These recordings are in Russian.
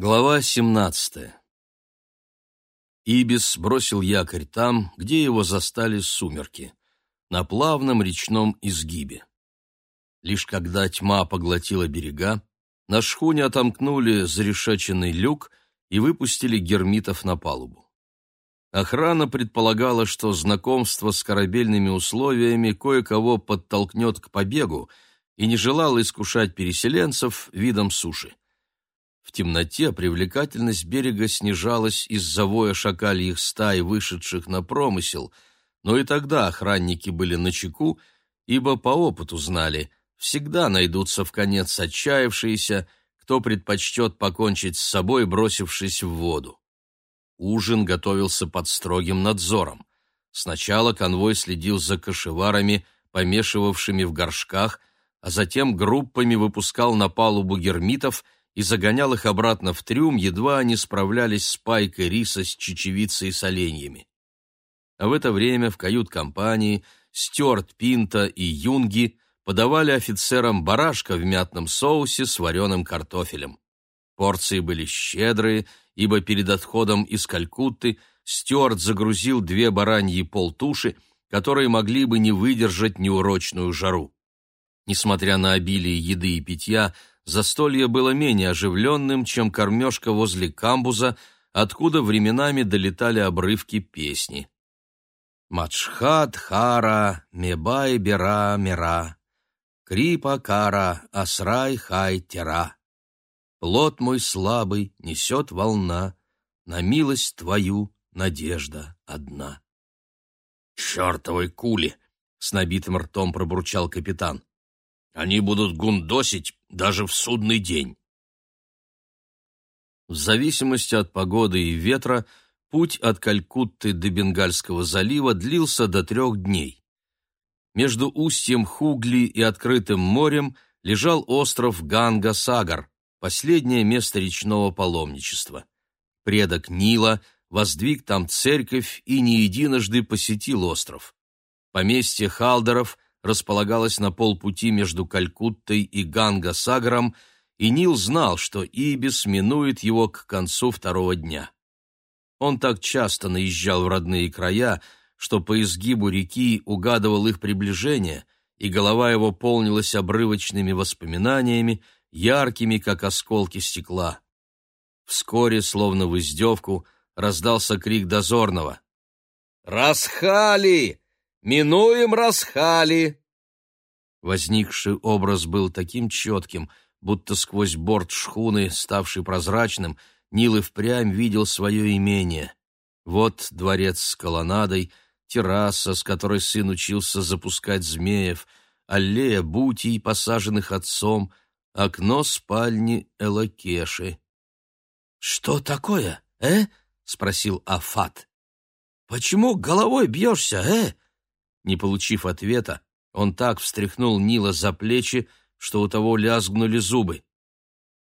Глава 17. Ибис бросил якорь там, где его застали сумерки, на плавном речном изгибе. Лишь когда тьма поглотила берега, на шхуне отомкнули зарешеченный люк и выпустили гермитов на палубу. Охрана предполагала, что знакомство с корабельными условиями кое-кого подтолкнет к побегу и не желала искушать переселенцев видом суши. В темноте привлекательность берега снижалась из-за воя шакальих стай, вышедших на промысел, но и тогда охранники были начеку, ибо по опыту знали, всегда найдутся в конец отчаявшиеся, кто предпочтет покончить с собой, бросившись в воду. Ужин готовился под строгим надзором. Сначала конвой следил за кошеварами, помешивавшими в горшках, а затем группами выпускал на палубу гермитов – и загонял их обратно в трюм, едва они справлялись с пайкой риса с чечевицей и соленьями. А в это время в кают-компании Стюарт Пинта и Юнги подавали офицерам барашка в мятном соусе с вареным картофелем. Порции были щедрые, ибо перед отходом из Калькутты Стюарт загрузил две бараньи полтуши, которые могли бы не выдержать неурочную жару. Несмотря на обилие еды и питья, застолье было менее оживленным, чем кормежка возле камбуза, откуда временами долетали обрывки песни. Мачхат хара, мебай бера мера, крипа кара, асрай хай тера. Плод мой слабый несет волна, на милость твою надежда одна. «Чертовой кули!» — с набитым ртом пробурчал капитан. Они будут гундосить даже в судный день. В зависимости от погоды и ветра путь от Калькутты до Бенгальского залива длился до трех дней. Между устьем Хугли и открытым морем лежал остров Ганга-Сагар, последнее место речного паломничества. Предок Нила воздвиг там церковь и не единожды посетил остров. Поместье Халдеров – располагалась на полпути между Калькуттой и Ганга-Сагаром, и Нил знал, что Ибис минует его к концу второго дня. Он так часто наезжал в родные края, что по изгибу реки угадывал их приближение, и голова его полнилась обрывочными воспоминаниями, яркими, как осколки стекла. Вскоре, словно в издевку, раздался крик дозорного. «Расхали! Минуем Расхали!» Возникший образ был таким четким, будто сквозь борт шхуны, ставший прозрачным, Нил и впрямь видел свое имение. Вот дворец с колоннадой, терраса, с которой сын учился запускать змеев, аллея бутий, посаженных отцом, окно спальни Элакеши. «Что такое, э?» — спросил Афат. «Почему головой бьешься, э?» Не получив ответа, он так встряхнул Нила за плечи, что у того лязгнули зубы.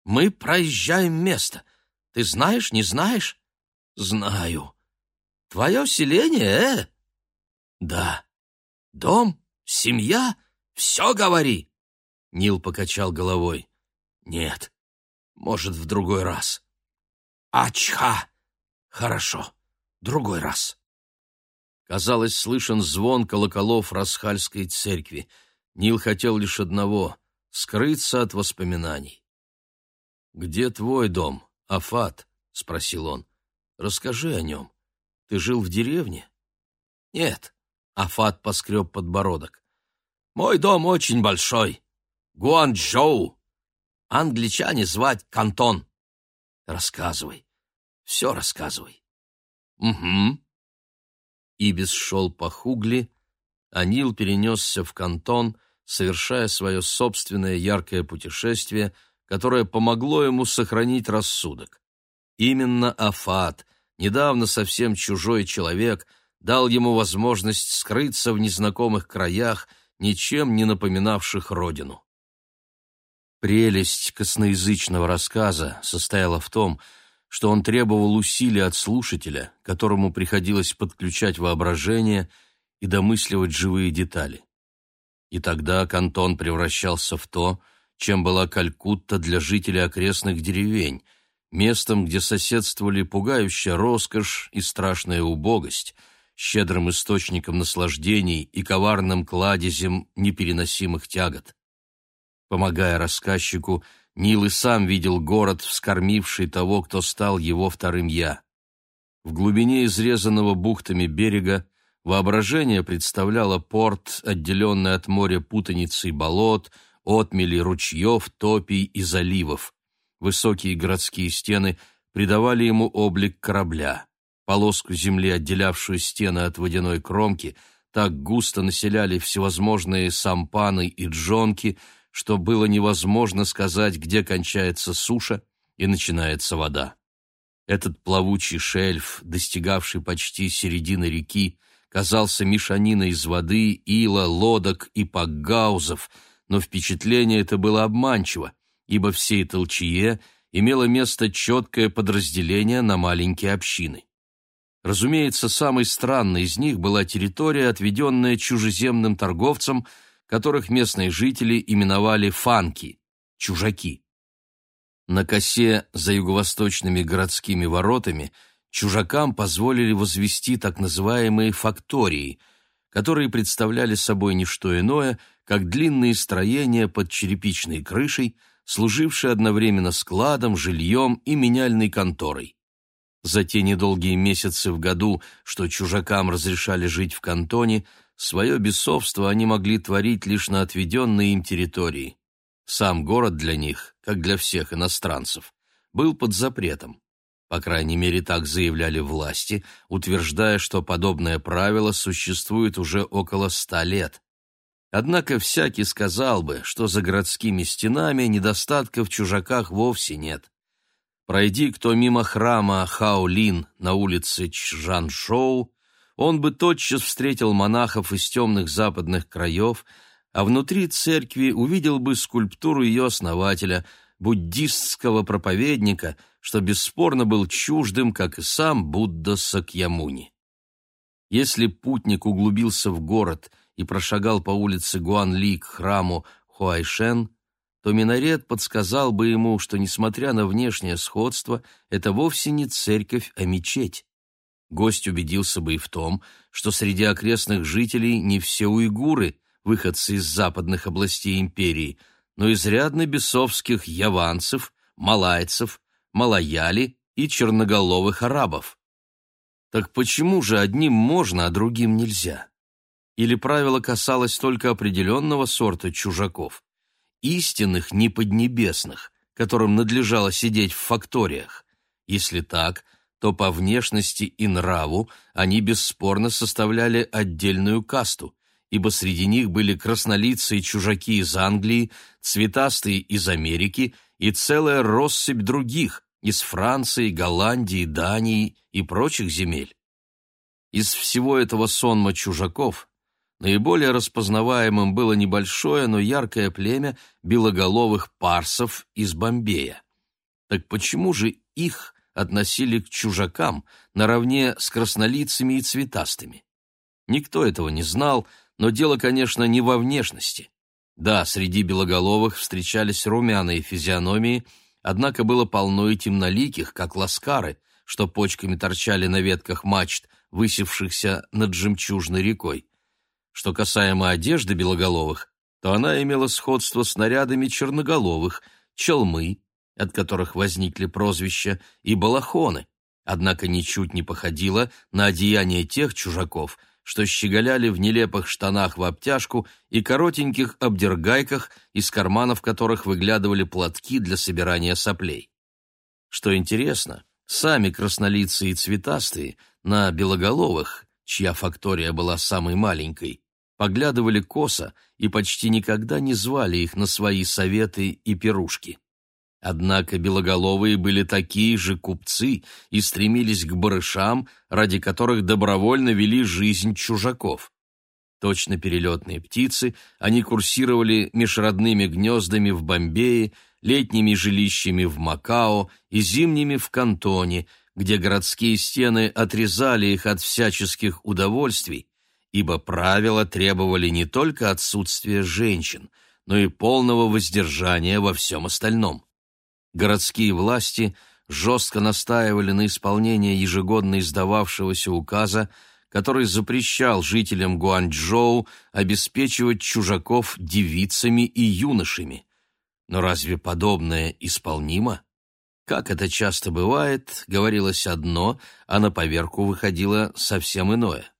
«Мы проезжаем место. Ты знаешь, не знаешь?» «Знаю». «Твое селение, э?» «Да». «Дом? Семья? Все говори!» Нил покачал головой. «Нет, может, в другой раз». «Ачха! Хорошо, другой раз». Казалось, слышен звон колоколов Расхальской церкви. Нил хотел лишь одного — скрыться от воспоминаний. «Где твой дом, Афат?» — спросил он. «Расскажи о нем. Ты жил в деревне?» «Нет», — Афат поскреб подбородок. «Мой дом очень большой. Гуанчжоу. Англичане звать Кантон. Рассказывай. Все рассказывай». «Угу», Ибис шел по Хугли, а Нил перенесся в Кантон, совершая свое собственное яркое путешествие, которое помогло ему сохранить рассудок. Именно Афат, недавно совсем чужой человек, дал ему возможность скрыться в незнакомых краях, ничем не напоминавших родину. Прелесть косноязычного рассказа состояла в том, что он требовал усилий от слушателя, которому приходилось подключать воображение и домысливать живые детали. И тогда Кантон превращался в то, чем была Калькутта для жителей окрестных деревень, местом, где соседствовали пугающая роскошь и страшная убогость, щедрым источником наслаждений и коварным кладезем непереносимых тягот. Помогая рассказчику, Нил и сам видел город, вскормивший того, кто стал его вторым «я». В глубине изрезанного бухтами берега воображение представляло порт, отделенный от моря путаницей болот, отмели ручьев, топий и заливов. Высокие городские стены придавали ему облик корабля. Полоску земли, отделявшую стены от водяной кромки, так густо населяли всевозможные сампаны и джонки, что было невозможно сказать, где кончается суша и начинается вода. Этот плавучий шельф, достигавший почти середины реки, казался мешаниной из воды, ила, лодок и пакгаузов, но впечатление это было обманчиво, ибо всей толчье имело место четкое подразделение на маленькие общины. Разумеется, самой странной из них была территория, отведенная чужеземным торговцам, которых местные жители именовали фанки – чужаки. На косе за юго-восточными городскими воротами чужакам позволили возвести так называемые фактории, которые представляли собой не что иное, как длинные строения под черепичной крышей, служившие одновременно складом, жильем и меняльной конторой. За те недолгие месяцы в году, что чужакам разрешали жить в кантоне, свое бесовство они могли творить лишь на отведенной им территории. Сам город для них, как для всех иностранцев, был под запретом. По крайней мере, так заявляли власти, утверждая, что подобное правило существует уже около ста лет. Однако всякий сказал бы, что за городскими стенами недостатка в чужаках вовсе нет. Пройди кто мимо храма Хаолин на улице Чжаншоу, он бы тотчас встретил монахов из темных западных краев, а внутри церкви увидел бы скульптуру ее основателя, буддистского проповедника, что бесспорно был чуждым, как и сам Будда Сакьямуни. Если путник углубился в город и прошагал по улице Гуанли к храму Хуайшен, то минарет подсказал бы ему, что, несмотря на внешнее сходство, это вовсе не церковь, а мечеть. Гость убедился бы и в том, что среди окрестных жителей не все уйгуры, выходцы из западных областей империи, но изрядно бесовских яванцев, малайцев, малаяли и черноголовых арабов. Так почему же одним можно, а другим нельзя? Или правило касалось только определенного сорта чужаков, истинных неподнебесных, которым надлежало сидеть в факториях? Если так, то по внешности и нраву они бесспорно составляли отдельную касту, ибо среди них были краснолицые чужаки из Англии, цветастые из Америки и целая россыпь других из Франции, Голландии, Дании и прочих земель. Из всего этого сонма чужаков наиболее распознаваемым было небольшое, но яркое племя белоголовых парсов из Бомбея. Так почему же их относили к чужакам наравне с краснолицами и цветастыми? Никто этого не знал, но дело, конечно, не во внешности. Да, среди белоголовых встречались румяные физиономии, однако было полно и темноликих, как ласкары, что почками торчали на ветках мачт, высевшихся над жемчужной рекой. Что касаемо одежды белоголовых, то она имела сходство с нарядами черноголовых, челмы, от которых возникли прозвища, и балахоны, однако ничуть не походила на одеяние тех чужаков, что щеголяли в нелепых штанах в обтяжку и коротеньких обдергайках, из карманов которых выглядывали платки для собирания соплей. Что интересно, сами краснолицые и цветастые на белоголовых, чья фактория была самой маленькой, поглядывали косо и почти никогда не звали их на свои советы и пирушки. Однако белоголовые были такие же купцы и стремились к барышам, ради которых добровольно вели жизнь чужаков. Точно перелетные птицы, они курсировали межродными гнездами в Бомбее, летними жилищами в Макао и зимними в Кантоне, где городские стены отрезали их от всяческих удовольствий, ибо правила требовали не только отсутствия женщин, но и полного воздержания во всем остальном городские власти жестко настаивали на исполнении ежегодно издававшегося указа, который запрещал жителям Гуанчжоу обеспечивать чужаков девицами и юношами. Но разве подобное исполнимо? Как это часто бывает, говорилось одно, а на поверку выходило совсем иное.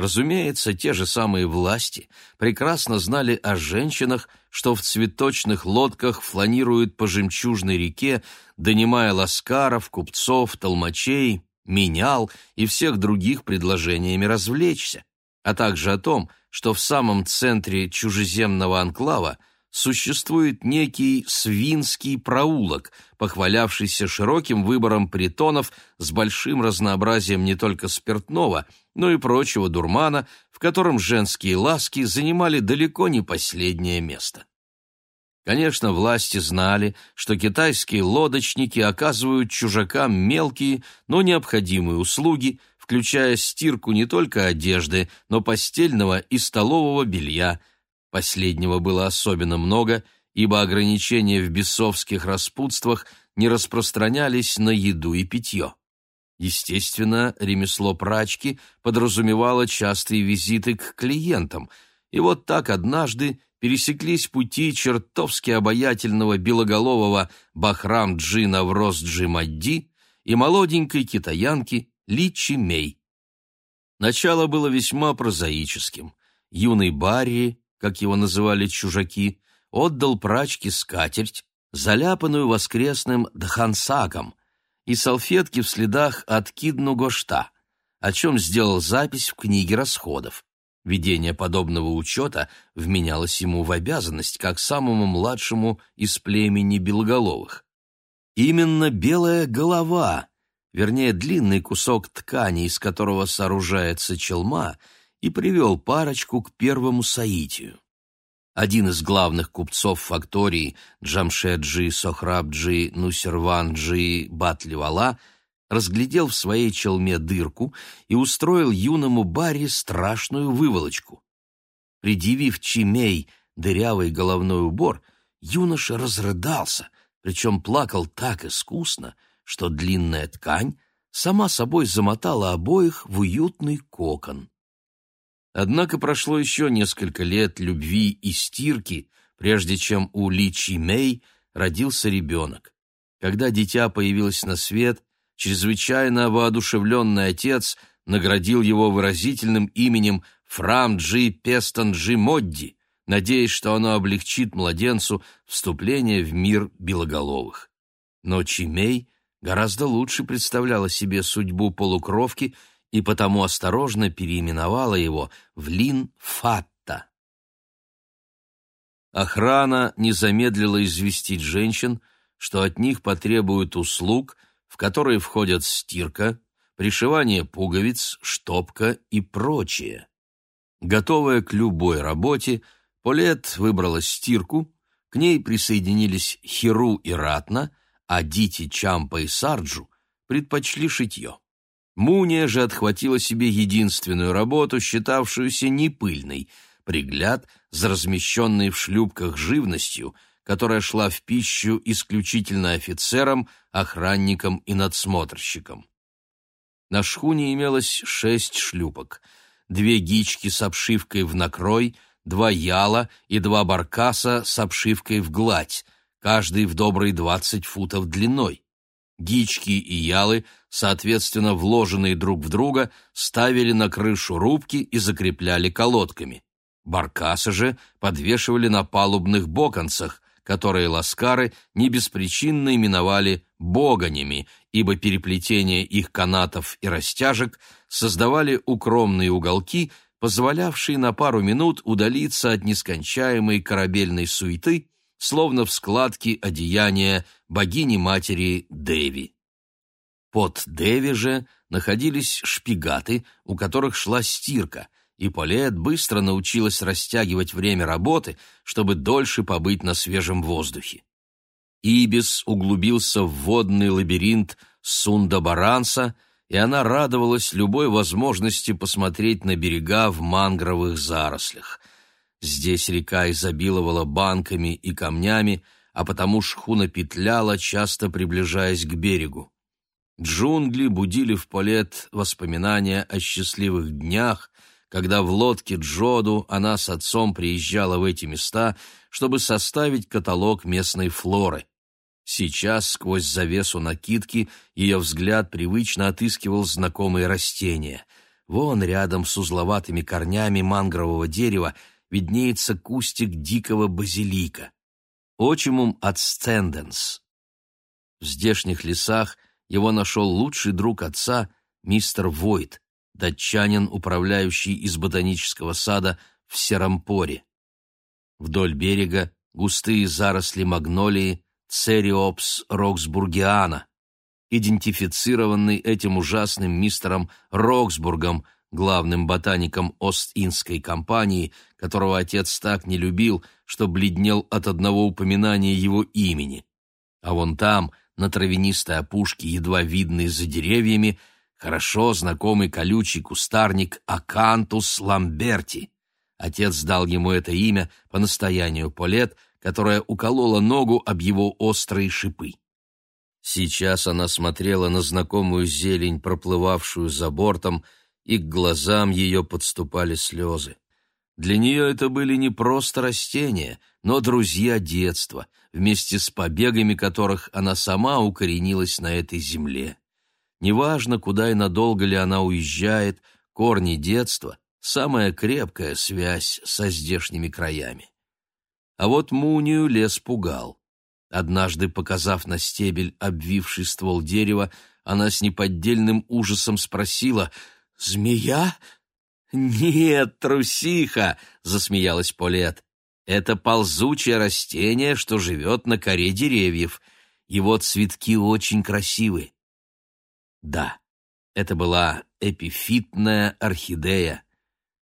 Разумеется, те же самые власти прекрасно знали о женщинах, что в цветочных лодках фланируют по жемчужной реке, донимая ласкаров, купцов, толмачей, менял и всех других предложениями развлечься, а также о том, что в самом центре чужеземного анклава существует некий свинский проулок, похвалявшийся широким выбором притонов с большим разнообразием не только спиртного, но и прочего дурмана, в котором женские ласки занимали далеко не последнее место. Конечно, власти знали, что китайские лодочники оказывают чужакам мелкие, но необходимые услуги, включая стирку не только одежды, но постельного и столового белья – Последнего было особенно много, ибо ограничения в бесовских распутствах не распространялись на еду и питье. Естественно, ремесло прачки подразумевало частые визиты к клиентам, и вот так однажды пересеклись пути чертовски обаятельного белоголового Бахрам-Джи Навроз-Джи Мадди и молоденькой китаянки Ли Чи Мей. Начало было весьма прозаическим. Юный Барри как его называли чужаки, отдал прачке скатерть, заляпанную воскресным дхансаком, и салфетки в следах от кидну-гошта, о чем сделал запись в книге расходов. Ведение подобного учета вменялось ему в обязанность, как самому младшему из племени белоголовых. Именно белая голова, вернее, длинный кусок ткани, из которого сооружается челма — и привел парочку к первому соитию. Один из главных купцов фактории, Джамшеджи Сохрабджи Нусерванджи Батливала, разглядел в своей челме дырку и устроил юному Барри страшную выволочку. Предъявив Чимей дырявый головной убор, юноша разрыдался, причем плакал так искусно, что длинная ткань сама собой замотала обоих в уютный кокон. Однако прошло еще несколько лет любви и стирки, прежде чем у Ли Чи Мэй родился ребенок. Когда дитя появилось на свет, чрезвычайно воодушевленный отец наградил его выразительным именем Фрам Джи Пестон Джи Модди, надеясь, что оно облегчит младенцу вступление в мир белоголовых. Но Чимей гораздо лучше представляла себе судьбу полукровки и потому осторожно переименовала его в Лин-Фатта. Охрана не замедлила известить женщин, что от них потребуют услуг, в которые входят стирка, пришивание пуговиц, штопка и прочее. Готовая к любой работе, Полет выбрала стирку, к ней присоединились Хиру и Ратна, а Дити, Чампа и Сарджу предпочли шитье. Муния же отхватила себе единственную работу, считавшуюся непыльной — пригляд за размещенной в шлюпках живностью, которая шла в пищу исключительно офицерам, охранникам и надсмотрщикам. На шхуне имелось шесть шлюпок, две гички с обшивкой в накрой, два яла и два баркаса с обшивкой в гладь, каждый в добрые двадцать футов длиной. Гички и ялы, соответственно вложенные друг в друга, ставили на крышу рубки и закрепляли колодками. Баркасы же подвешивали на палубных боконцах, которые ласкары не беспричинно именовали «богонями», ибо переплетение их канатов и растяжек создавали укромные уголки, позволявшие на пару минут удалиться от нескончаемой корабельной суеты словно в складке одеяния богини-матери Деви. Под Деви же находились шпигаты, у которых шла стирка, и Полет быстро научилась растягивать время работы, чтобы дольше побыть на свежем воздухе. Ибис углубился в водный лабиринт Сунда-Баранса, и она радовалась любой возможности посмотреть на берега в мангровых зарослях. Здесь река изобиловала банками и камнями, а потому шхуна петляла, часто приближаясь к берегу. Джунгли будили в Полет воспоминания о счастливых днях, когда в лодке Джоду она с отцом приезжала в эти места, чтобы составить каталог местной флоры. Сейчас, сквозь завесу накидки, ее взгляд привычно отыскивал знакомые растения. Вон рядом с узловатыми корнями мангрового дерева виднеется кустик дикого базилика. Очимум ацтенденс. В здешних лесах его нашел лучший друг отца, мистер Войт, датчанин, управляющий из ботанического сада в Серампоре. Вдоль берега густые заросли магнолии Ceriops roxburghiana, идентифицированный этим ужасным мистером Роксбургом, главным ботаником Ост-Индской компании, которого отец так не любил, что бледнел от одного упоминания его имени. А вон там, на травянистой опушке, едва видный за деревьями, хорошо знакомый колючий кустарник Acanthus lambertii. Отец дал ему это имя по настоянию Полет, которая уколола ногу об его острые шипы. Сейчас она смотрела на знакомую зелень, проплывавшую за бортом, и к глазам ее подступали слезы. Для нее это были не просто растения, но друзья детства, вместе с побегами которых она сама укоренилась на этой земле. Неважно, куда и надолго ли она уезжает, корни детства — самая крепкая связь со здешними краями. А вот Мунию лес пугал. Однажды, показав на стебель обвивший ствол дерева, она с неподдельным ужасом спросила «Змея?» «Нет, трусиха!» — засмеялась Полет. «Это ползучее растение, что живет на коре деревьев. Его цветки очень красивы». Да, это была эпифитная орхидея.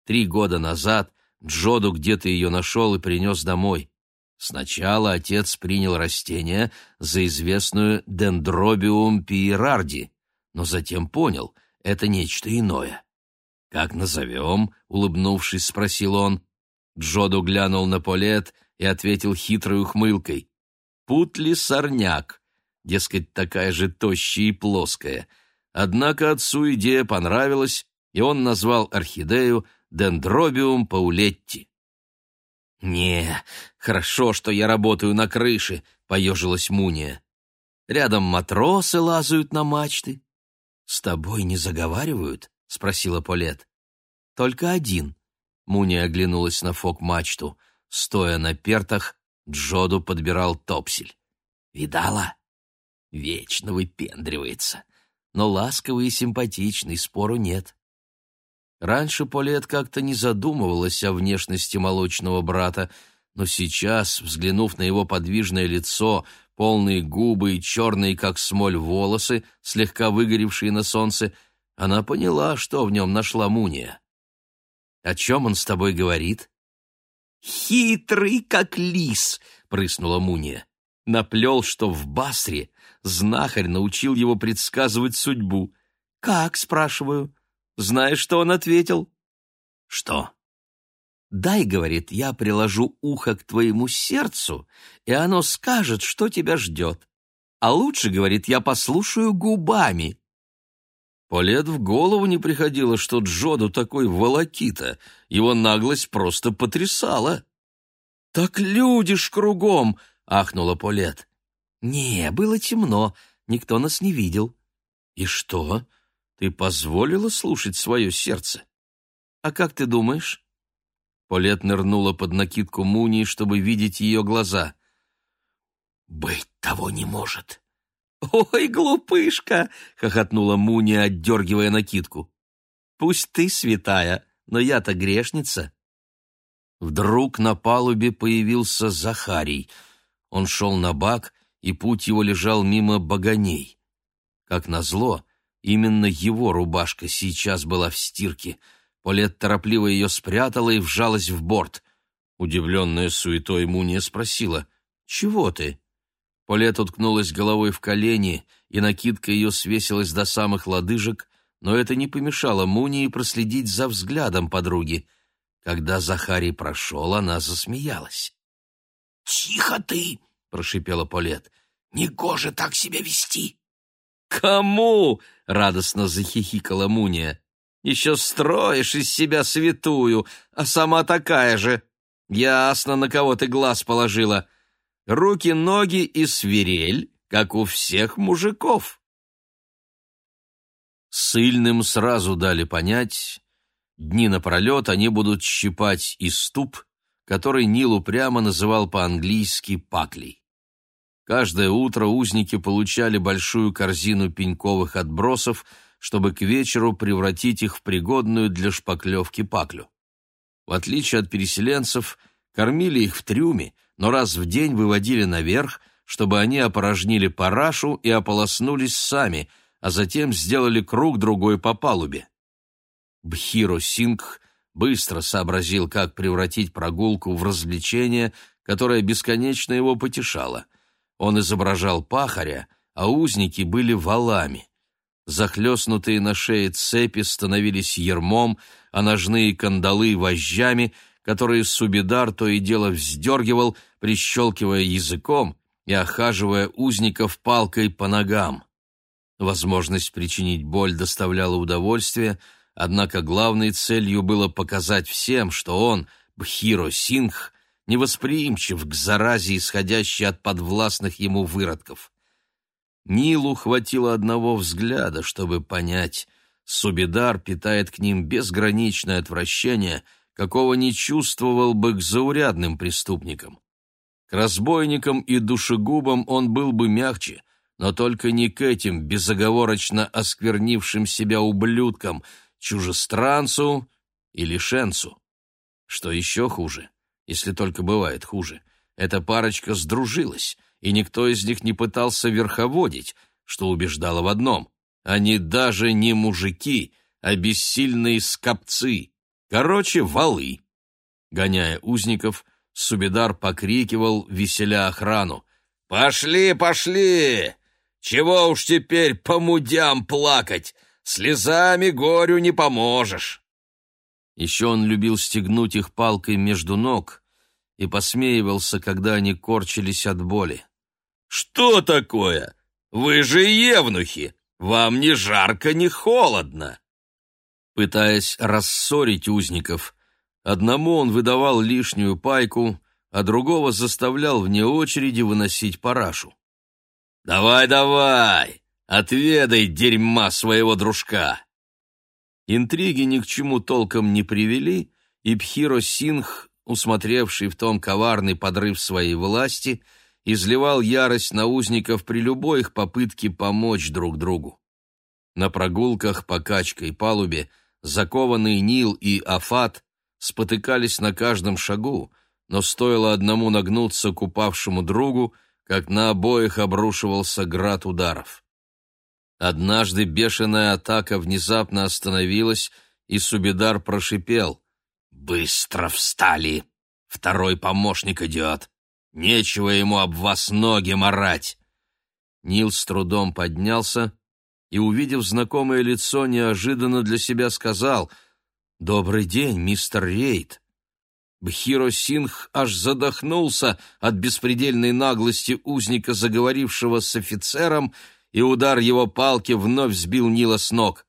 Три года назад Джоду где-то ее нашел и принес домой. Сначала отец принял растение за известную дендробиум пиерарди, но затем понял — это нечто иное. «Как назовем?» — улыбнувшись, спросил он. Джоду глянул на Полет и ответил хитрой ухмылкой. «Путли-сорняк», дескать, такая же тощая и плоская. Однако отцу идея понравилась, и он назвал орхидею Дендробиум паулетти. «Не, хорошо, что я работаю на крыше», — поежилась Муния. «Рядом матросы лазают на мачты». «С тобой не заговаривают?» — спросила Полет. «Только один». Муния оглянулась на фок-мачту. Стоя на пертах, Джоду подбирал топсель. «Видала?» Вечно выпендривается. Но ласковый и симпатичный, спору нет. Раньше Полет как-то не задумывалась о внешности молочного брата, но сейчас, взглянув на его подвижное лицо, полные губы и черные, как смоль, волосы, слегка выгоревшие на солнце, она поняла, что в нем нашла Муния. «О чем он с тобой говорит?» «Хитрый, как лис!» — прыснула Муния. Наплел, что в Басре знахарь научил его предсказывать судьбу. «Как?» — спрашиваю. Знаешь, что он ответил? Что? Дай, говорит, я приложу ухо к твоему сердцу, и оно скажет, что тебя ждет. А лучше, говорит, я послушаю губами. Полет в голову не приходило, что Джоду такой волокита. Его наглость просто потрясала. «Так люди ж кругом!» — ахнула Полет. «Не, было темно, никто нас не видел». «И что? Ты позволила слушать свое сердце? А как ты думаешь? Полет нырнула под накидку Мунии, чтобы видеть ее глаза. «Быть того не может!» «Ой, глупышка!» — хохотнула Муния, отдергивая накидку. «Пусть ты святая, но я-то грешница». Вдруг на палубе появился Захарий. Он шел на бак, и путь его лежал мимо баганей. Как назло, Именно его рубашка сейчас была в стирке. Полет торопливо ее спрятала и вжалась в борт. Удивленная суетой Муния спросила, «Чего ты?» Полет уткнулась головой в колени, и накидка ее свесилась до самых лодыжек, но это не помешало Мунии проследить за взглядом подруги. Когда Захарий прошел, она засмеялась. «Тихо ты!» — прошипела Полет. «Негоже так себя вести!» «Кому?» — радостно захихикала Муния. «Еще строишь из себя святую, а сама такая же. Ясно, на кого ты глаз положила. Руки, ноги и свирель, как у всех мужиков». Сыльным сразу дали понять, дни напролет они будут щипать иступ, который Нил упрямо называл по-английски паклей. Каждое утро узники получали большую корзину пеньковых отбросов, чтобы к вечеру превратить их в пригодную для шпаклевки паклю. В отличие от переселенцев, кормили их в трюме, но раз в день выводили наверх, чтобы они опорожнили парашу и ополоснулись сами, а затем сделали круг другой по палубе. Бхиро Сингх быстро сообразил, как превратить прогулку в развлечение, которое бесконечно его потешало. Он изображал пахаря, а узники были валами. Захлестнутые на шее цепи становились ермом, а ножные кандалы — вожжами, которые Субидар то и дело вздергивал, прищелкивая языком и охаживая узников палкой по ногам. Возможность причинить боль доставляла удовольствие, однако главной целью было показать всем, что он, Бхиро Сингх, невосприимчив к заразе, исходящей от подвластных ему выродков. Нилу хватило одного взгляда, чтобы понять, Субидар питает к ним безграничное отвращение, какого не чувствовал бы к заурядным преступникам. К разбойникам и душегубам он был бы мягче, но только не к этим безоговорочно осквернившим себя ублюдкам, чужестранцу и лишенцу. Что еще хуже, если только бывает хуже. Эта парочка сдружилась, и никто из них не пытался верховодить, что убеждало в одном. Они даже не мужики, а бессильные скопцы. Короче, валы. Гоняя узников, Субидар покрикивал, веселя охрану. «Пошли, пошли! Чего уж теперь по мудям плакать? Слезами горю не поможешь!» Еще он любил стегнуть их палкой между ног и посмеивался, когда они корчились от боли. «Что такое? Вы же евнухи! Вам ни жарко, ни холодно!» Пытаясь рассорить узников, одному он выдавал лишнюю пайку, а другого заставлял вне очереди выносить парашу. «Давай, давай! Отведай дерьма своего дружка!» Интриги ни к чему толком не привели, и Пхиро Сингх, усмотревший в том коварный подрыв своей власти, изливал ярость на узников при любой их попытке помочь друг другу. На прогулках по качкой палубе закованный Нил и Афат спотыкались на каждом шагу, но стоило одному нагнуться к упавшему другу, как на обоих обрушивался град ударов. Однажды бешеная атака внезапно остановилась, и Субидар прошипел. «Быстро встали! Второй помощник идет! Нечего ему об вас ноги марать!» Нил с трудом поднялся и, увидев знакомое лицо, неожиданно для себя сказал «Добрый день, мистер Рейд!» Бхиро Сингх аж задохнулся от беспредельной наглости узника, заговорившего с офицером, и удар его палки вновь сбил Нила с ног.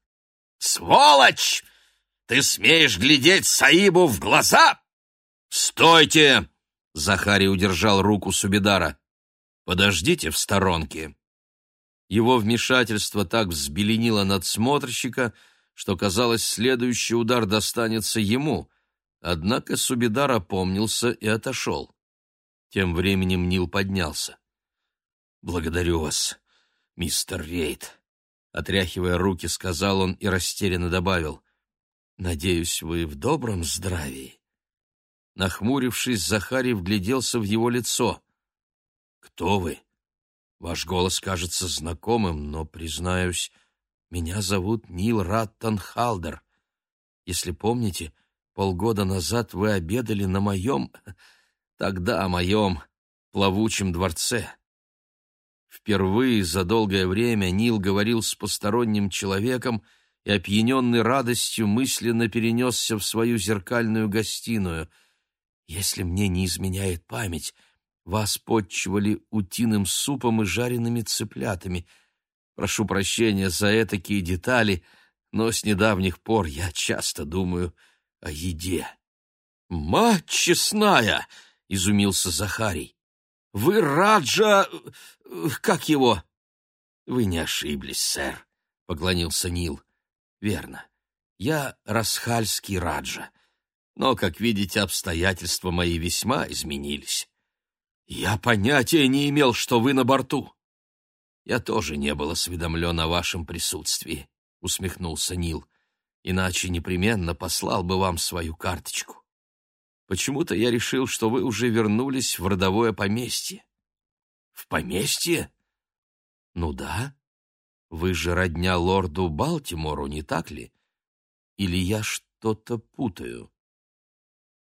«Сволочь! Ты смеешь глядеть Саибу в глаза?» «Стойте!» — Захарий удержал руку Субидара. «Подождите в сторонке». Его вмешательство так взбеленило надсмотрщика, что, казалось, следующий удар достанется ему. Однако Субидар опомнился и отошел. Тем временем Нил поднялся. «Благодарю вас мистер Рейд», — отряхивая руки, сказал он и растерянно добавил. «Надеюсь, вы в добром здравии?» Нахмурившись, Захарий вгляделся в его лицо. «Кто вы? Ваш голос кажется знакомым, но, признаюсь, меня зовут Нил Раттон Халдер. Если помните, полгода назад вы обедали на моем... тогда о моем плавучем дворце. Впервые за долгое время Нил говорил с посторонним человеком и, опьяненный радостью, мысленно перенесся в свою зеркальную гостиную. Если мне не изменяет память, вас подчивали утиным супом и жареными цыплятами. Прошу прощения за такие детали, но с недавних пор я часто думаю о еде. «Мать честная!» — изумился Захарий. «Вы Раджа... как его?» «Вы не ошиблись, сэр», — поклонился Нил. «Верно. Я Расхальский Раджа. Но, как видите, обстоятельства мои весьма изменились. Я понятия не имел, что вы на борту. Я тоже не был осведомлен о вашем присутствии, усмехнулся Нил. Иначе непременно послал бы вам свою карточку. Почему-то я решил, что вы уже вернулись в родовое поместье. В поместье? Ну да. Вы же родня лорду Балтимору, не так ли? Или я что-то путаю?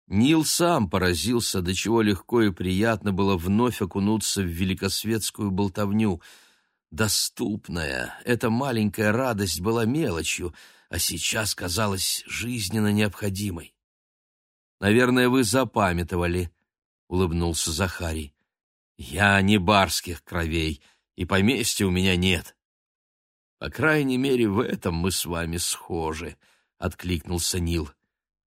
Нил сам поразился, до чего легко и приятно было вновь окунуться в великосветскую болтовню. Доступная, эта маленькая радость была мелочью, а сейчас казалась жизненно необходимой. «Наверное, вы запамятовали», — улыбнулся Захарий. «Я не барских кровей, и поместья у меня нет». «По крайней мере, в этом мы с вами схожи», — откликнулся Нил.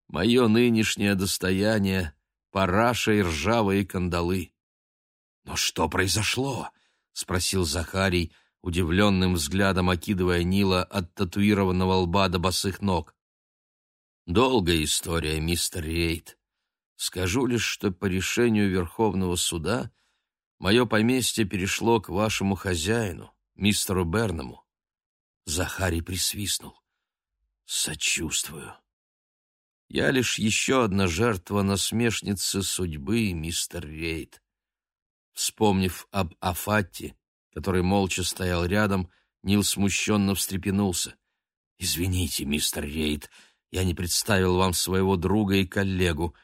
Мое нынешнее достояние — параша и ржавые кандалы. — Но что произошло? — спросил Захарий, удивленным взглядом окидывая Нила от татуированного лба до босых ног. — Долгая история, мистер Рейд. Скажу лишь, что по решению Верховного суда мое поместье перешло к вашему хозяину, мистеру Берному. Захарий присвистнул. — Сочувствую. — я лишь еще одна жертва насмешницы судьбы, мистер Рейд. Вспомнив об Афатте, который молча стоял рядом, Нил смущенно встрепенулся. «Извините, мистер Рейд, я не представил вам своего друга и коллегу,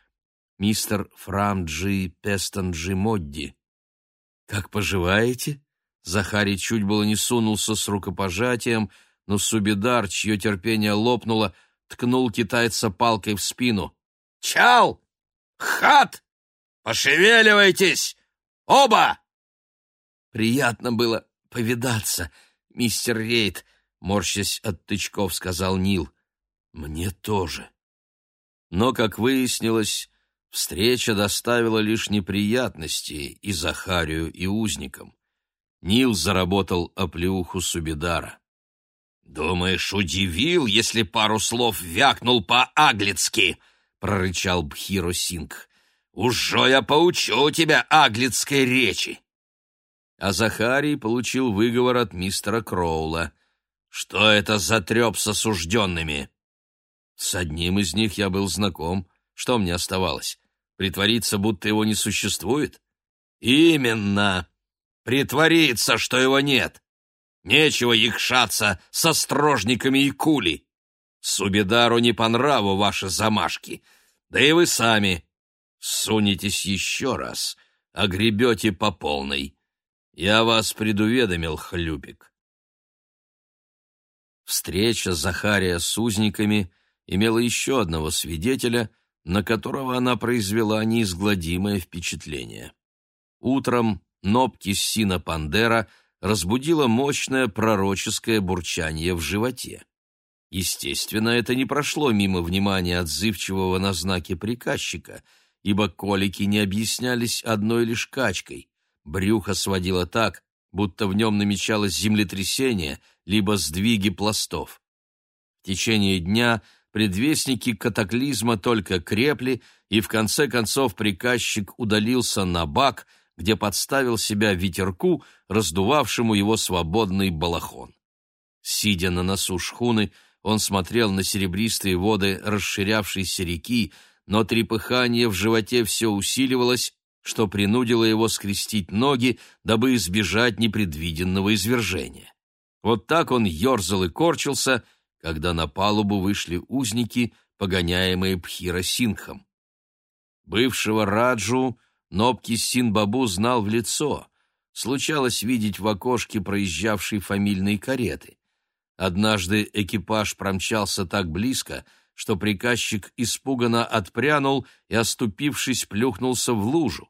мистер Фрамджи Пестанджи Модди. Как поживаете?» Захарий чуть было не сунулся с рукопожатием, но Субидар, чье терпение лопнуло, — ткнул китайца палкой в спину. «Чал! Хат! Пошевеливайтесь! Оба!» «Приятно было повидаться, мистер Рейд», — морщась от тычков, сказал Нил. «Мне тоже». Но, как выяснилось, встреча доставила лишь неприятности и Захарию, и узникам. Нил заработал оплеуху Субидара. «Думаешь, удивил, если пару слов вякнул по-аглицки?» — прорычал Бхиро Сингх. «Уже я поучу тебя аглицкой речи!» А Захарий получил выговор от мистера Кроула. «Что это за треп с осужденными?» «С одним из них я был знаком. Что мне оставалось? Притвориться, будто его не существует?» «Именно! Притвориться, что его нет!» Нечего якшаться со строжниками и кули. Субидару не по нраву ваши замашки, да и вы сами сунетесь еще раз, огребете по полной. Я вас предуведомил, хлюпик. Встреча Захария с узниками имела еще одного свидетеля, на которого она произвела неизгладимое впечатление. Утром Нопки Сина Пандера — разбудило мощное пророческое бурчание в животе. Естественно, это не прошло мимо внимания отзывчивого на знаки приказчика, ибо колики не объяснялись одной лишь качкой. Брюхо сводило так, будто в нем намечалось землетрясение, либо сдвиги пластов. В течение дня предвестники катаклизма только крепли, и в конце концов приказчик удалился на бак — где подставил себя ветерку, раздувавшему его свободный балахон. Сидя на носу шхуны, он смотрел на серебристые воды расширявшейся реки, но трепыхание в животе все усиливалось, что принудило его скрестить ноги, дабы избежать непредвиденного извержения. Вот так он ерзал и корчился, когда на палубу вышли узники, погоняемые Пхиросингхом. Бывшего Раджу Нобки Синбабу знал в лицо. Случалось видеть в окошке проезжавшей фамильной кареты. Однажды экипаж промчался так близко, что приказчик испуганно отпрянул и, оступившись, плюхнулся в лужу.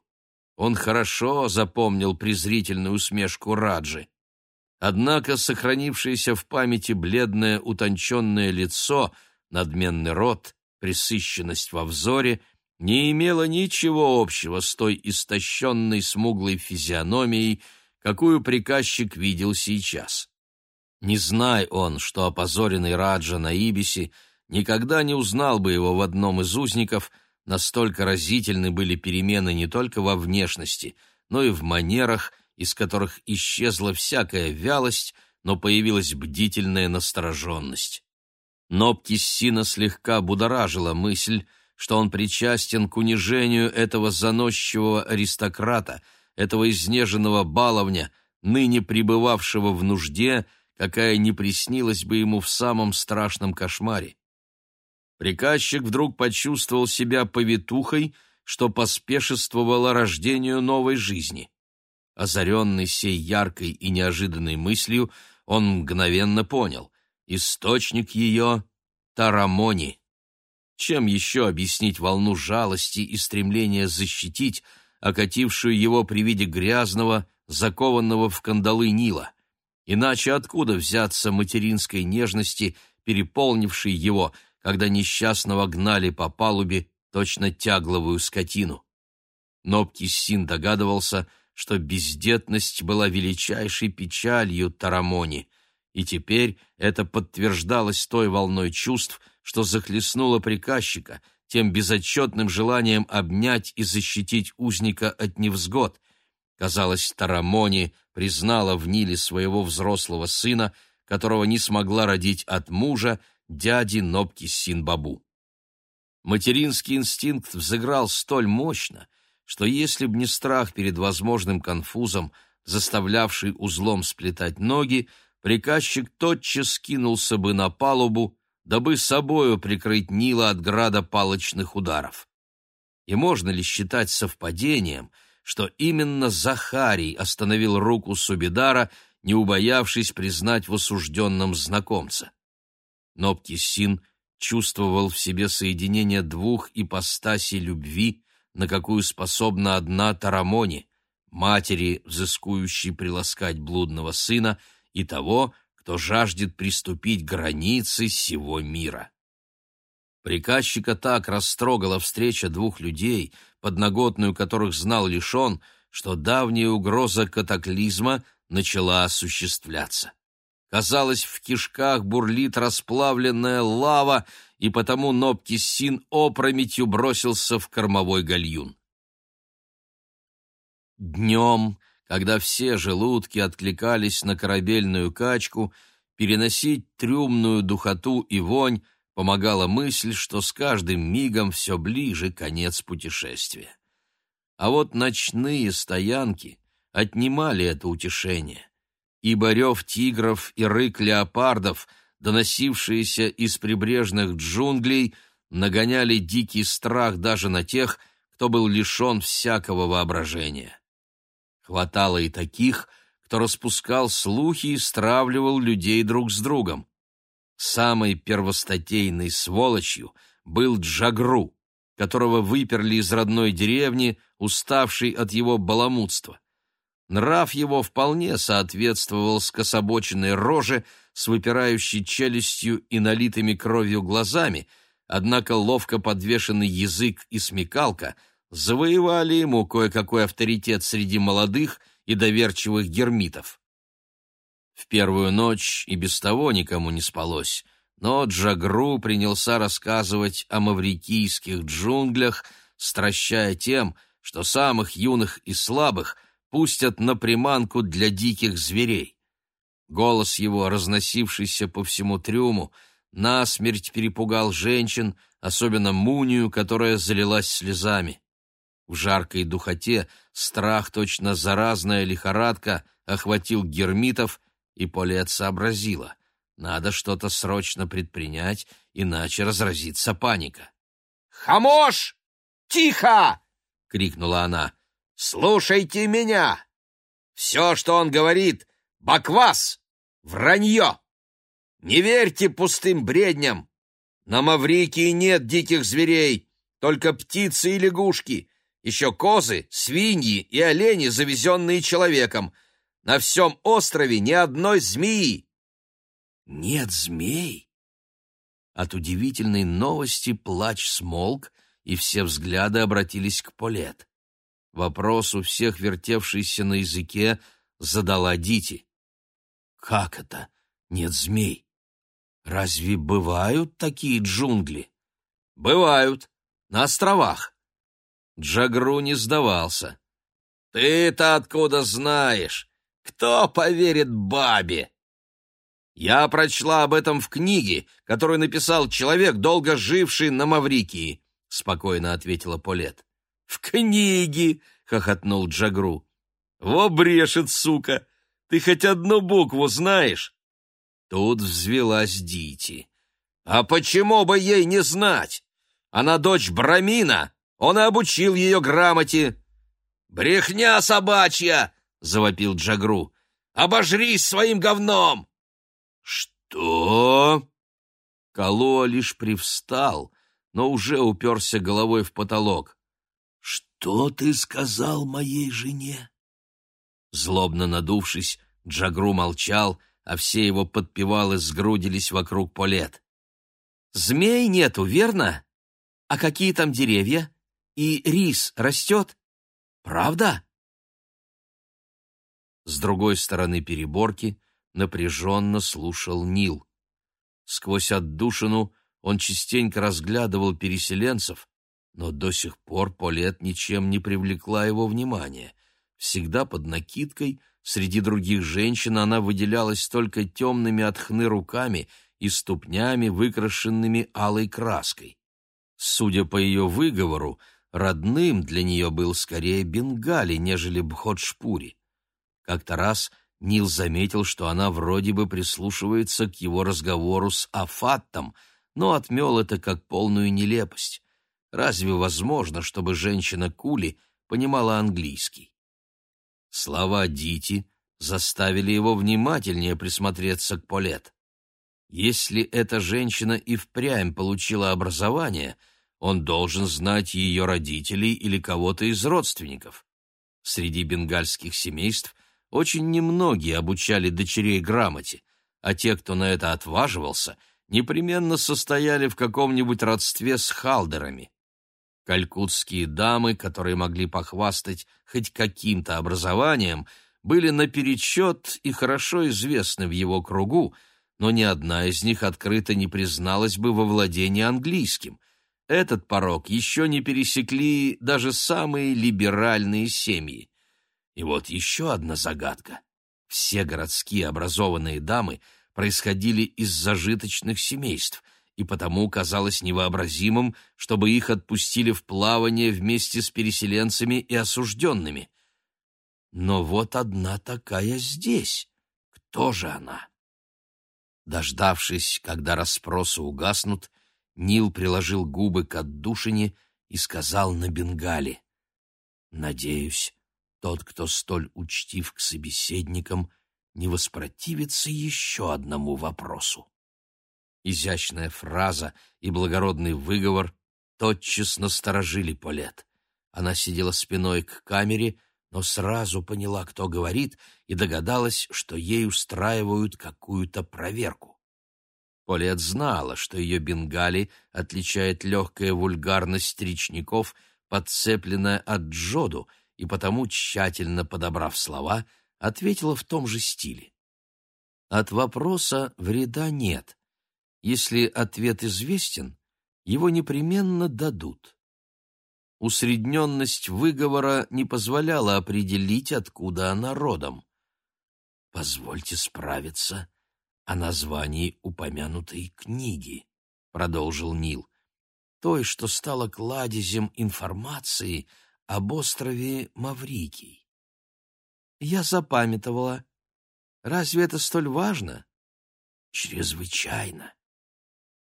Он хорошо запомнил презрительную усмешку Раджи. Однако сохранившееся в памяти бледное утонченное лицо, надменный рот, пресыщенность во взоре не имело ничего общего с той истощенной смуглой физиономией, какую приказчик видел сейчас. Не зная он, что опозоренный Раджа на Ибисе никогда не узнал бы его в одном из узников, настолько разительны были перемены не только во внешности, но и в манерах, из которых исчезла всякая вялость, но появилась бдительная настороженность. Но Птиссина слегка будоражила мысль, что он причастен к унижению этого заносчивого аристократа, этого изнеженного баловня, ныне пребывавшего в нужде, какая не приснилась бы ему в самом страшном кошмаре. Приказчик вдруг почувствовал себя повитухой, что поспешествовало рождению новой жизни. Озаренный сей яркой и неожиданной мыслью, он мгновенно понял — источник ее — Тарамони. Чем еще объяснить волну жалости и стремления защитить, окатившую его при виде грязного, закованного в кандалы Нила? Иначе откуда взяться материнской нежности, переполнившей его, когда несчастного гнали по палубе точно тягловую скотину? Но Птиссин догадывался, что бездетность была величайшей печалью Тарамони, и теперь это подтверждалось той волной чувств, что захлестнуло приказчика, тем безотчетным желанием обнять и защитить узника от невзгод — Казалось, Тарамони признала в Ниле своего взрослого сына, которого не смогла родить от мужа, дяди Нобки Синбабу. Материнский инстинкт взыграл столь мощно, что если б не страх перед возможным конфузом, заставлявший узлом сплетать ноги, приказчик тотчас кинулся бы на палубу, дабы собою прикрыть Нила от града палочных ударов. И можно ли считать совпадением — что именно Захарий остановил руку Субидара, не убоявшись признать в осужденном знакомца. Но Птисин чувствовал в себе соединение двух ипостасей любви, на какую способна одна Тарамони, матери, взыскующей приласкать блудного сына, и того, кто жаждет приступить к границе всего мира. Приказчика так растрогала встреча двух людей, подноготную которых знал лишь он, что давняя угроза катаклизма начала осуществляться. Казалось, в кишках бурлит расплавленная лава, и потому Ноптисин опрометью бросился в кормовой гальюн. Днем, когда все желудки откликались на корабельную качку, переносить трюмную духоту и вонь помогала мысль, что с каждым мигом все ближе конец путешествия. А вот ночные стоянки отнимали это утешение, ибо рев тигров и рык леопардов, доносившиеся из прибрежных джунглей, нагоняли дикий страх даже на тех, кто был лишен всякого воображения. Хватало и таких, кто распускал слухи и стравливал людей друг с другом. Самой первостатейной сволочью был Джагру, которого выперли из родной деревни, уставший от его баламутства. Нрав его вполне соответствовал скособоченной роже с выпирающей челюстью и налитыми кровью глазами, однако ловко подвешенный язык и смекалка завоевали ему кое-какой авторитет среди молодых и доверчивых гермитов. В первую ночь и без того никому не спалось, но Джагру принялся рассказывать о маврикийских джунглях, стращая тем, что самых юных и слабых пустят на приманку для диких зверей. Голос его, разносившийся по всему трюму, насмерть перепугал женщин, особенно Мунию, которая залилась слезами. В жаркой духоте страх, точно заразная лихорадка, охватил гермитов, и Полет сообразила. Надо что-то срочно предпринять, иначе разразится паника. «Хамош! Тихо!» — крикнула она. «Слушайте меня! Все, что он говорит, — баквас, вранье! Не верьте пустым бредням! На Маврикии нет диких зверей, только птицы и лягушки. Еще козы, свиньи и олени, завезенные человеком. На всем острове ни одной змеи. Нет змей? От удивительной новости плач смолк, и все взгляды обратились к Полет. Вопрос у всех вертевшийся на языке задала Дити. «Как это? Нет змей? Разве бывают такие джунгли?» «Бывают. На островах». Джагру не сдавался. «Ты-то откуда знаешь? Кто поверит бабе?» «Я прочла об этом в книге, которую написал человек, долго живший на Маврикии», — спокойно ответила Полет. «В книге!» — хохотнул Джагру. «Во брешет, сука! Ты хоть одну букву знаешь?» Тут взвелась Дити. «А почему бы ей не знать? Она дочь Брамина, он обучил ее грамоте». «Брехня собачья!» — завопил Джагру. «Обожрись своим говном!» «Что?» Калуа лишь привстал, но уже уперся головой в потолок. «Что ты сказал моей жене?» Злобно надувшись, Джагру молчал, а все его подпевалы сгрудились вокруг полет. «Змей нету, верно? А какие там деревья? И рис растет? Правда?» С другой стороны переборки напряженно слушал Нил. Сквозь отдушину он частенько разглядывал переселенцев, но до сих пор Полет ничем не привлекла его внимания. Всегда под накидкой, среди других женщин она выделялась только темными от хны руками и ступнями, выкрашенными алой краской. Судя по ее выговору, родным для нее был скорее Бенгали, нежели Бходшпури. Как-то раз Нил заметил, что она вроде бы прислушивается к его разговору с Афаттом, но отмел это как полную нелепость. Разве возможно, чтобы женщина-кули понимала английский? Слова Дити заставили его внимательнее присмотреться к Полет. Если эта женщина и впрямь получила образование, он должен знать ее родителей или кого-то из родственников. Среди бенгальских семейств очень немногие обучали дочерей грамоте, а те, кто на это отваживался, непременно состояли в каком-нибудь родстве с халдерами. Калькутские дамы, которые могли похвастать хоть каким-то образованием, были наперечет и хорошо известны в его кругу, но ни одна из них открыто не призналась бы во владении английским. Этот порог еще не пересекли даже самые либеральные семьи. И вот еще одна загадка. Все городские образованные дамы происходили из зажиточных семейств — и потому казалось невообразимым, чтобы их отпустили в плавание вместе с переселенцами и осужденными. Но вот одна такая здесь. Кто же она? Дождавшись, когда расспросы угаснут, Нил приложил губы к отдушине и сказал на бенгале. «Надеюсь, тот, кто столь учтив к собеседникам, не воспротивится еще одному вопросу». Изящная фраза и благородный выговор тотчас насторожили Полет. Она сидела спиной к камере, но сразу поняла, кто говорит, и догадалась, что ей устраивают какую-то проверку. Полет знала, что ее бенгали отличает легкая вульгарность речников, подцепленная от джоду, и потому, тщательно подобрав слова, ответила в том же стиле. От вопроса вреда нет — если ответ известен, его непременно дадут. Усредненность выговора не позволяла определить, откуда она родом. «Позвольте справиться о названии упомянутой книги», — продолжил Нил, «той, что стала кладезем информации об острове Маврикий». «Я запамятовала. Разве это столь важно?» «Чрезвычайно.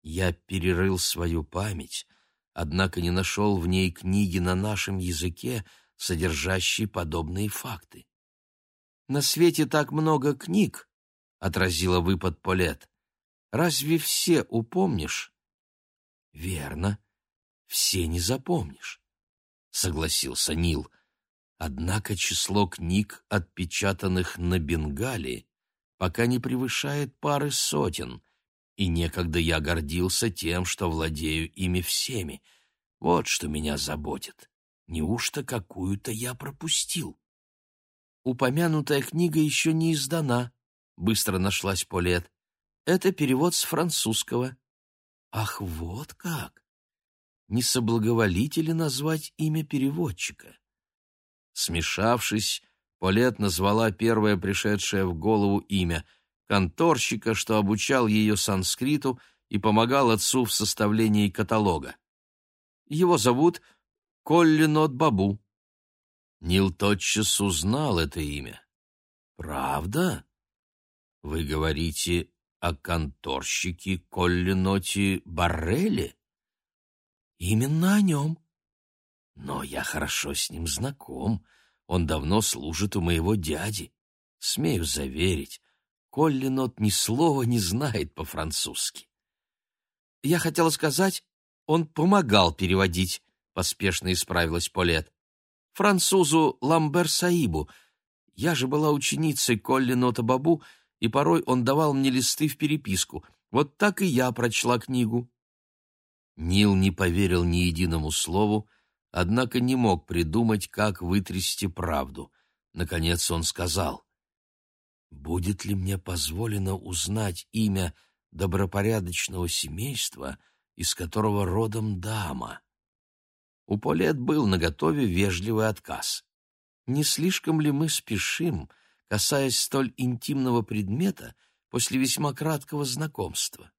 Я перерыл свою память, однако не нашел в ней книги на нашем языке, содержащей подобные факты. «На свете так много книг», — отразила выпад Полет. «Разве все упомнишь?» «Верно, все не запомнишь. согласился Нил. Однако число книг, отпечатанных на Бенгалии, пока не превышает пары сотен, и некогда я гордился тем, что владею ими всеми. Вот что меня заботит. Неужто какую-то я пропустил? Упомянутая книга еще не издана, — быстро нашлась Полет. Это перевод с французского. Ах, вот как! Не соблаговолите ли назвать имя переводчика? Смешавшись, Полет назвала первое пришедшее в голову имя — конторщика, что обучал ее санскриту и помогал отцу в составлении каталога. Его зовут Коллинот Бабу. Нил тотчас узнал это имя. «Правда? Вы говорите о конторщике Коллиноте Барреле?» «Именно о нем. Но я хорошо с ним знаком. Он давно служит у моего дяди. Смею заверить, Коллинот ни слова не знает по-французски. Я хотела сказать, он помогал переводить, поспешно исправилась Полет. Французу Ламбер Саибу. Я же была ученицей Коллинота Бабу, и порой он давал мне листы в переписку. Вот так и я прочла книгу. Нил не поверил ни единому слову, однако не мог придумать, как вытрясти правду. Наконец он сказал, «Будет ли мне позволено узнать имя добропорядочного семейства, из которого родом дама?» У Полет был наготове вежливый отказ. «Не слишком ли мы спешим, касаясь столь интимного предмета после весьма краткого знакомства?»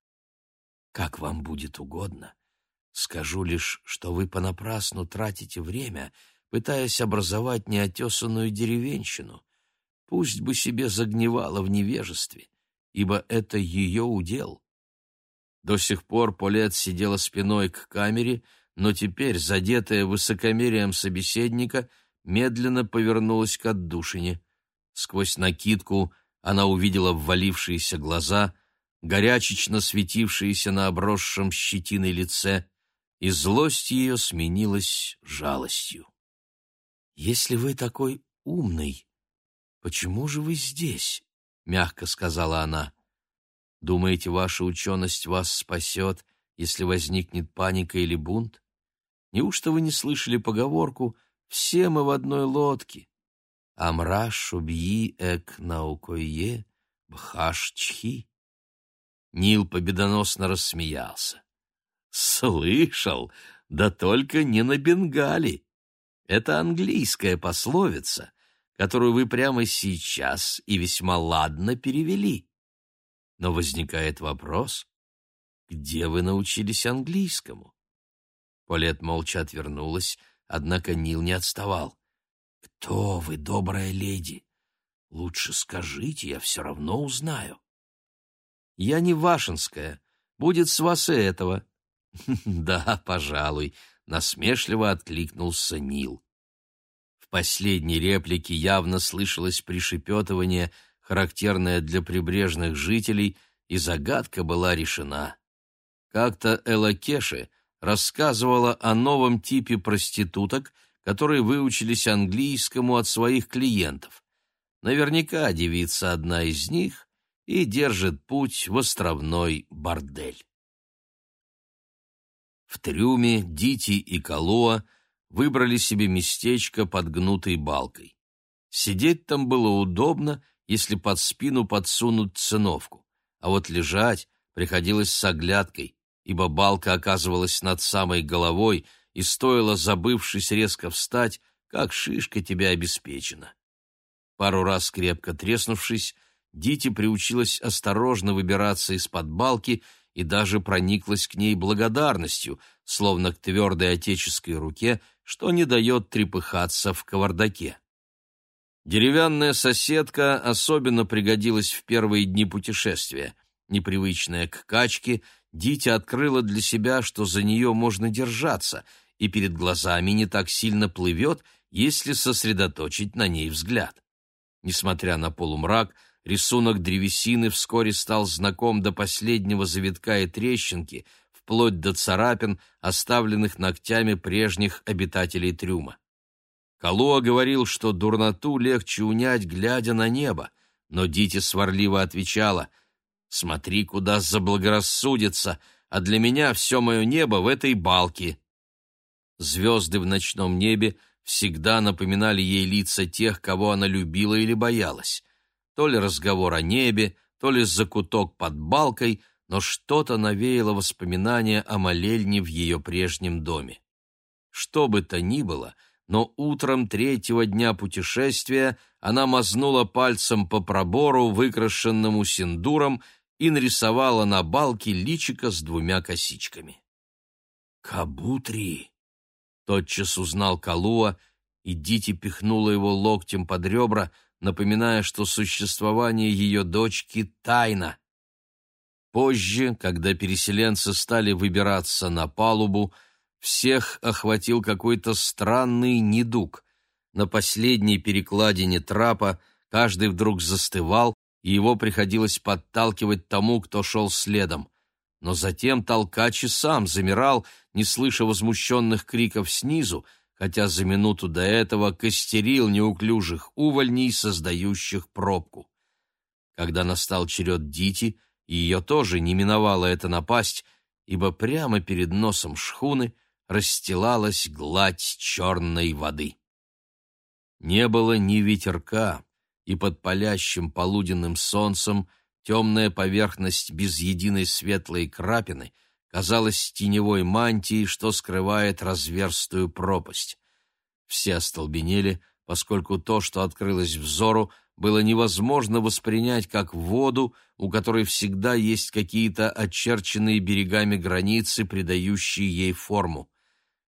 «Как вам будет угодно», Скажу лишь, что вы понапрасну тратите время, пытаясь образовать неотесанную деревенщину. Пусть бы себе загнивала в невежестве, ибо это ее удел. До сих пор Полет сидела спиной к камере, но теперь, задетая высокомерием собеседника, медленно повернулась к отдушине. Сквозь накидку она увидела ввалившиеся глаза, горячечно светившиеся на обросшем щетиной лице, и злость ее сменилась жалостью. «Если вы такой умный, почему же вы здесь?» — мягко сказала она. «Думаете, ваша ученость вас спасет, если возникнет паника или бунт? Неужто вы не слышали поговорку «все мы в одной лодке»? Амра шубьи эк наукое бхаш чхи». Нил победоносно рассмеялся. Слышал, да только не на Бенгале. Это английская пословица, которую вы прямо сейчас и весьма ладно перевели. Но возникает вопрос, где вы научились английскому? Полет молча отвернулась, однако Нил не отставал. «Кто вы, добрая леди? Лучше скажите, я все равно узнаю». «Я не Вашинская. Будет с вас и этого», «Да, пожалуй», — насмешливо откликнулся Нил. В последней реплике явно слышалось пришепетывание, характерное для прибрежных жителей, и загадка была решена. Как-то Элла Кеши рассказывала о новом типе проституток, которые выучились английскому от своих клиентов. Наверняка девица одна из них и держит путь в островной бордель. В трюме Дити и Калуа выбрали себе местечко под гнутой балкой. Сидеть там было удобно, если под спину подсунуть циновку, а вот лежать приходилось с оглядкой, ибо балка оказывалась над самой головой, и стоило, забывшись резко встать, как шишка тебя обеспечена. Пару раз крепко треснувшись, Дити приучилась осторожно выбираться из-под балки и даже прониклась к ней благодарностью, словно к твердой отеческой руке, что не дает трепыхаться в кавардаке. Деревянная соседка особенно пригодилась в первые дни путешествия. Непривычная к качке, Дитя открыла для себя, что за нее можно держаться, и перед глазами не так сильно плывет, если сосредоточить на ней взгляд. Несмотря на полумрак, Рисунок древесины вскоре стал знаком до последнего завитка и трещинки, вплоть до царапин, оставленных ногтями прежних обитателей трюма. Калуа говорил, что дурноту легче унять, глядя на небо, но Дити сварливо отвечала «Смотри, куда заблагорассудится, а для меня все мое небо в этой балке». Звезды в ночном небе всегда напоминали ей лица тех, кого она любила или боялась. То ли разговор о небе, то ли закуток под балкой, но что-то навеяло воспоминания о молельне в ее прежнем доме. Что бы то ни было — но утром третьего дня путешествия она мазнула пальцем по пробору, выкрашенному синдуром, и нарисовала на балке личико с двумя косичками. «Кабутри!» — тотчас узнал Калуа, и Дити пихнула его локтем под ребра, напоминая, что существование ее дочки — тайна. Позже, когда переселенцы стали выбираться на палубу, всех охватил какой-то странный недуг. На последней перекладине трапа каждый вдруг застывал, и его приходилось подталкивать тому, кто шел следом. Но затем толкач и сам замирал, не слыша возмущенных криков снизу, хотя за минуту до этого костерил неуклюжих увольней, создающих пробку. Когда настал черед Дити, ее тоже не миновала эта напасть, ибо прямо перед носом шхуны расстилалась гладь черной воды. Не было ни ветерка, и под палящим полуденным солнцем темная поверхность без единой светлой крапины казалась теневой мантией, что скрывает разверстую пропасть. Все остолбенели, поскольку то, что открылось взору, было невозможно воспринять как воду, у которой всегда есть какие-то очерченные берегами границы, придающие ей форму.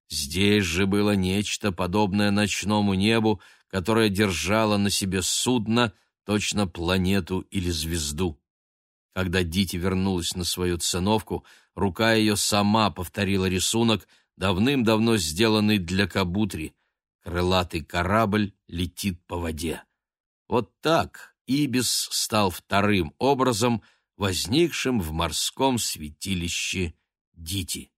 Здесь же было нечто подобное ночному небу, которое держало на себе судно, точно планету или звезду. Когда Дити вернулась на свою циновку, рука ее сама повторила рисунок, давным-давно сделанный для Кабутри. Крылатый корабль летит по воде. Вот так Ибис стал вторым образом, возникшим в морском святилище Дити.